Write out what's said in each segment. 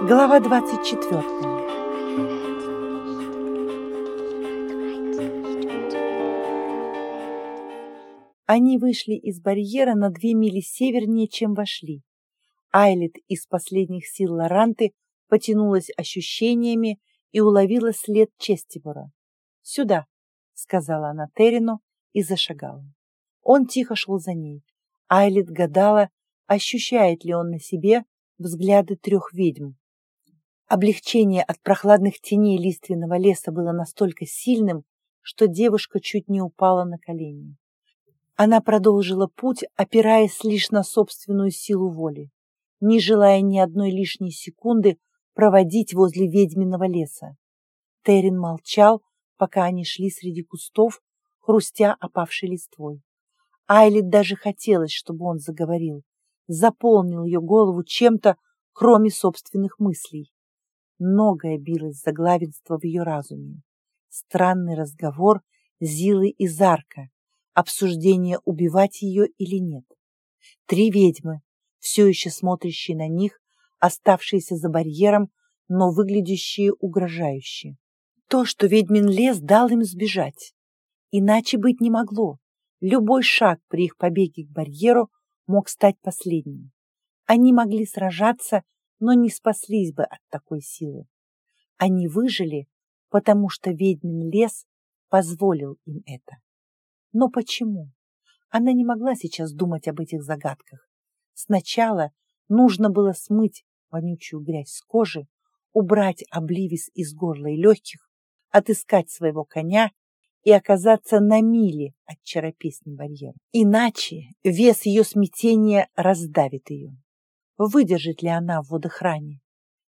Глава 24. Они вышли из барьера на две мили севернее, чем вошли. Айлет из последних сил Лоранты потянулась ощущениями и уловила след Честибора. «Сюда», — сказала она Терину и зашагала. Он тихо шел за ней. Айлет гадала, ощущает ли он на себе взгляды трех ведьм. Облегчение от прохладных теней лиственного леса было настолько сильным, что девушка чуть не упала на колени. Она продолжила путь, опираясь лишь на собственную силу воли, не желая ни одной лишней секунды проводить возле ведьминого леса. Терин молчал, пока они шли среди кустов, хрустя опавшей листвой. Айлит даже хотелось, чтобы он заговорил, заполнил ее голову чем-то, кроме собственных мыслей. Многое билось за главенство в ее разуме. Странный разговор Зилы и Зарка, обсуждение, убивать ее или нет. Три ведьмы, все еще смотрящие на них, оставшиеся за барьером, но выглядящие угрожающе. То, что ведьмин лес дал им сбежать. Иначе быть не могло. Любой шаг при их побеге к барьеру мог стать последним. Они могли сражаться но не спаслись бы от такой силы. Они выжили, потому что ведьмин лес позволил им это. Но почему? Она не могла сейчас думать об этих загадках. Сначала нужно было смыть вонючую грязь с кожи, убрать обливис из горла и легких, отыскать своего коня и оказаться на миле от чаропесни барьера. Иначе вес ее смятения раздавит ее. Выдержит ли она в водохране?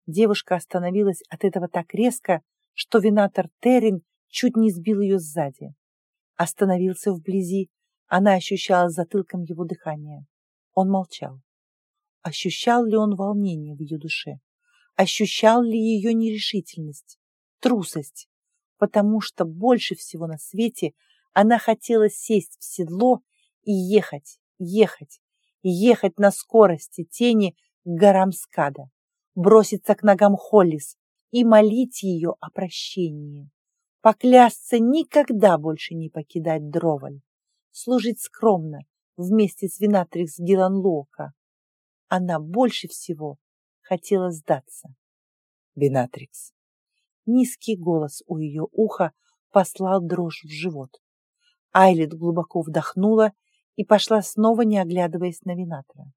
Девушка остановилась от этого так резко, что винатор Террин чуть не сбил ее сзади. Остановился вблизи, она ощущала затылком его дыхание. Он молчал. Ощущал ли он волнение в ее душе? Ощущал ли ее нерешительность, трусость? Потому что больше всего на свете она хотела сесть в седло и ехать, ехать, ехать на скорости тени к горам Скада, броситься к ногам Холлис и молить ее о прощении, поклясться никогда больше не покидать Дроваль, служить скромно вместе с Винатрикс Гиланлока. Она больше всего хотела сдаться. Винатрикс. Низкий голос у ее уха послал дрожь в живот. Айлет глубоко вдохнула и пошла снова, не оглядываясь на Винатора.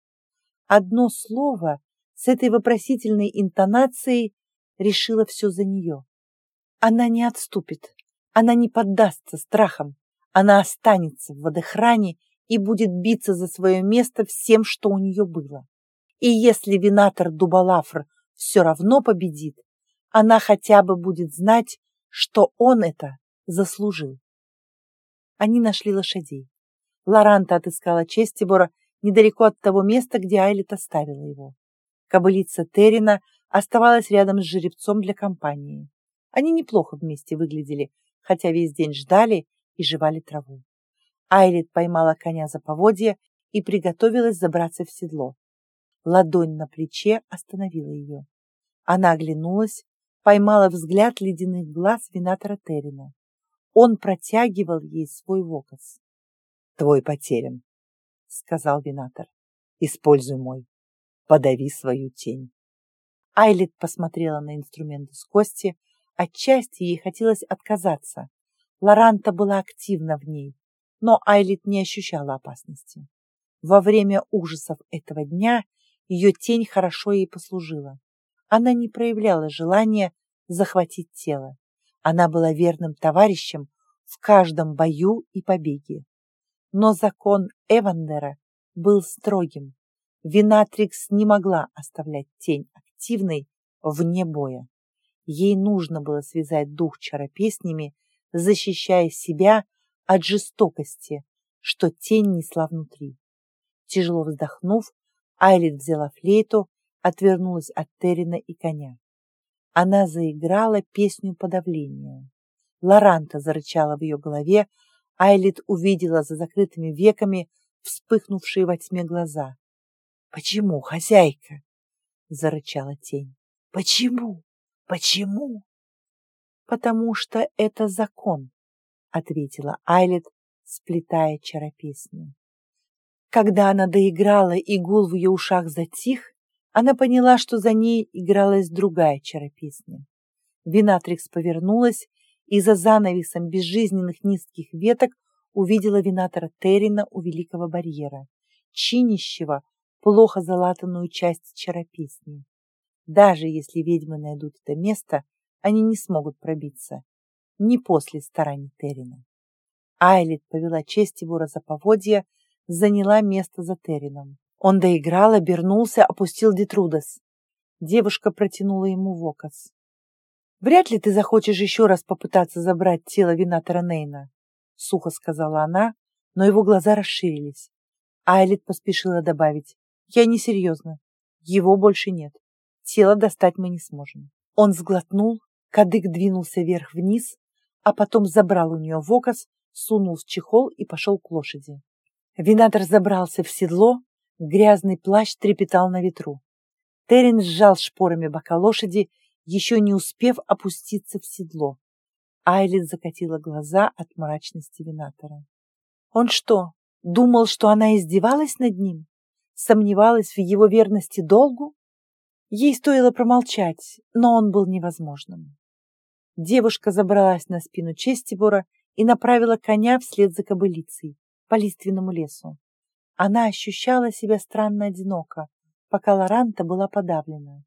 Одно слово с этой вопросительной интонацией решило все за нее. Она не отступит, она не поддастся страхам, она останется в водохране и будет биться за свое место всем, что у нее было. И если Винатор Дубалафр все равно победит, она хотя бы будет знать, что он это заслужил. Они нашли лошадей. Лоранта отыскала Честибора недалеко от того места, где Айлет оставила его. Кобылица Террина оставалась рядом с жеребцом для компании. Они неплохо вместе выглядели, хотя весь день ждали и жевали траву. Айлет поймала коня за поводья и приготовилась забраться в седло. Ладонь на плече остановила ее. Она оглянулась, поймала взгляд ледяных глаз винатора Террина. Он протягивал ей свой вокос твой потерян, — сказал винатор. Используй мой. Подави свою тень. Айлет посмотрела на инструменты с кости. Отчасти ей хотелось отказаться. Лоранта была активна в ней, но Айлет не ощущала опасности. Во время ужасов этого дня ее тень хорошо ей послужила. Она не проявляла желания захватить тело. Она была верным товарищем в каждом бою и побеге. Но закон Эвандера был строгим. Винатрикс не могла оставлять тень активной вне боя. Ей нужно было связать дух чаропеснями, защищая себя от жестокости, что тень несла внутри. Тяжело вздохнув, Айлит взяла флейту, отвернулась от Террина и коня. Она заиграла песню подавления. Лоранта зарычала в ее голове, Айлит увидела за закрытыми веками вспыхнувшие во тьме глаза. «Почему, хозяйка?» — зарычала тень. Почему? Почему? Потому что это закон, ответила Айлет, сплетая чаропесню. Когда она доиграла и гул в ее ушах затих, она поняла, что за ней игралась другая чаропесня. Винатрикс повернулась и за занавесом безжизненных низких веток увидела винатора Террина у Великого барьера, чинящего плохо залатанную часть чаропесни. Даже если ведьмы найдут это место, они не смогут пробиться. Не после стараний Террина. Айлит повела честь его за поводья, заняла место за Террином. Он доиграл, обернулся, опустил Детрудас. Девушка протянула ему вокас. «Вряд ли ты захочешь еще раз попытаться забрать тело винатора Нейна», — сухо сказала она, но его глаза расширились. Айлит поспешила добавить. «Я несерьезно. Его больше нет. Тело достать мы не сможем». Он сглотнул, кадык двинулся вверх-вниз, а потом забрал у нее вокас, сунул в чехол и пошел к лошади. Винатор забрался в седло, грязный плащ трепетал на ветру. Терен сжал шпорами бока лошади, еще не успев опуститься в седло. Айлит закатила глаза от мрачности Винатора. Он что, думал, что она издевалась над ним? Сомневалась в его верности долгу? Ей стоило промолчать, но он был невозможным. Девушка забралась на спину Честибора и направила коня вслед за кобылицей по лиственному лесу. Она ощущала себя странно одиноко, пока Лоранта была подавлена.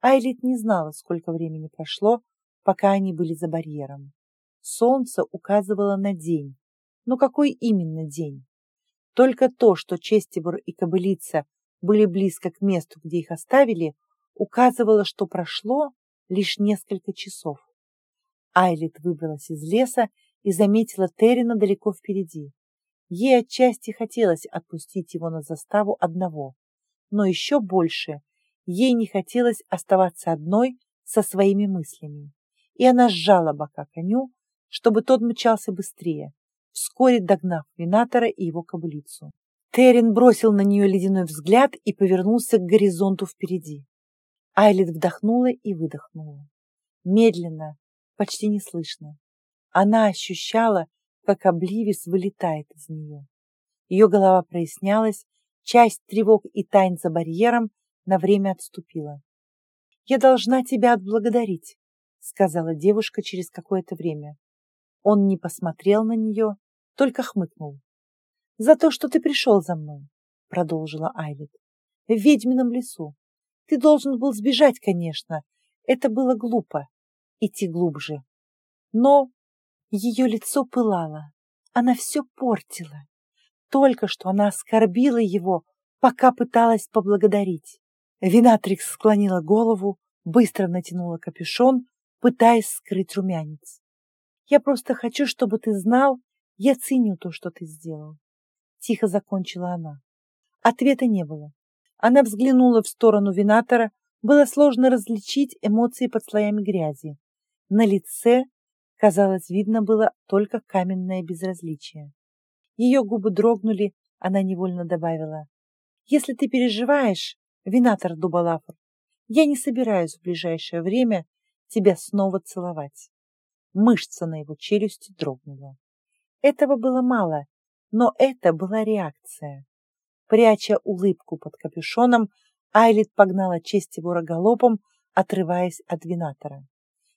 Айлит не знала, сколько времени прошло, пока они были за барьером. Солнце указывало на день. Но какой именно день? Только то, что Честибор и Кобылица были близко к месту, где их оставили, указывало, что прошло лишь несколько часов. Айлит выбралась из леса и заметила Террина далеко впереди. Ей отчасти хотелось отпустить его на заставу одного, но еще больше ей не хотелось оставаться одной со своими мыслями, и она сжала бока коню, чтобы тот мчался быстрее, вскоре догнав Винатора и его кобылицу. Террин бросил на нее ледяной взгляд и повернулся к горизонту впереди. Айлит вдохнула и выдохнула. Медленно, почти неслышно. Она ощущала, как обливис вылетает из нее. Ее голова прояснялась, часть тревог и тайн за барьером на время отступила. «Я должна тебя отблагодарить», — сказала девушка через какое-то время. Он не посмотрел на нее, только хмыкнул. «За то, что ты пришел за мной», — продолжила Айлет. «В ведьмином лесу. Ты должен был сбежать, конечно. Это было глупо. Идти глубже. Но ее лицо пылало. Она все портила. Только что она оскорбила его, пока пыталась поблагодарить. Винатрикс склонила голову, быстро натянула капюшон, пытаясь скрыть румянец. «Я просто хочу, чтобы ты знал, я ценю то, что ты сделал». Тихо закончила она. Ответа не было. Она взглянула в сторону Винатора, было сложно различить эмоции под слоями грязи. На лице Казалось, видно было только каменное безразличие. Ее губы дрогнули, она невольно добавила. «Если ты переживаешь, винатор Дубалафр, я не собираюсь в ближайшее время тебя снова целовать». Мышца на его челюсти дрогнула. Этого было мало, но это была реакция. Пряча улыбку под капюшоном, Айлит погнала честь его галопом, отрываясь от винатора.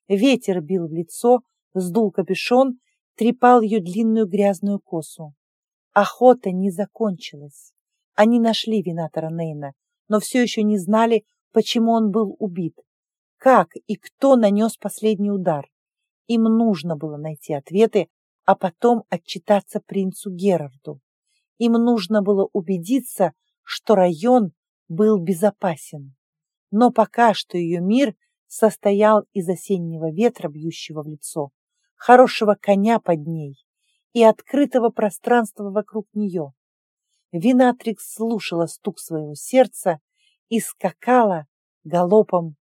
Ветер бил в лицо, сдул капюшон, трепал ее длинную грязную косу. Охота не закончилась. Они нашли винатора Нейна, но все еще не знали, почему он был убит, как и кто нанес последний удар. Им нужно было найти ответы, а потом отчитаться принцу Герарду. Им нужно было убедиться, что район был безопасен. Но пока что ее мир состоял из осеннего ветра, бьющего в лицо, хорошего коня под ней и открытого пространства вокруг нее. Винатрикс слушала стук своего сердца и скакала галопом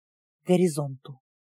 к горизонту.